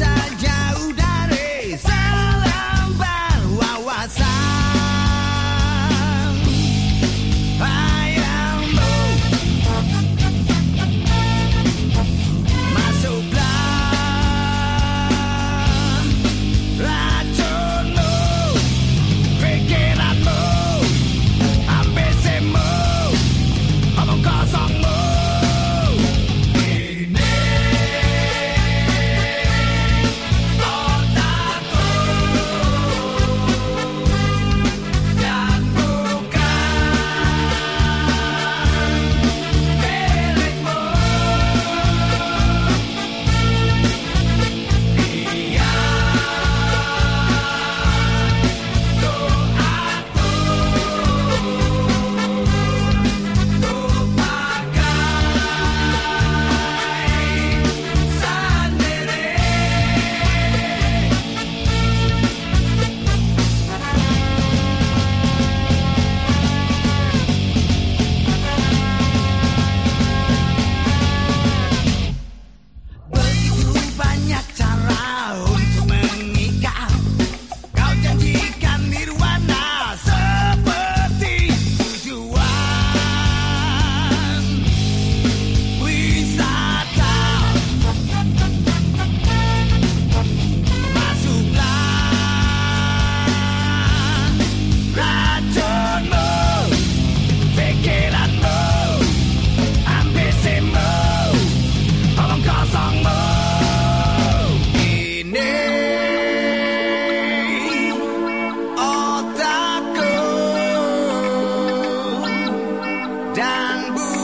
inside and.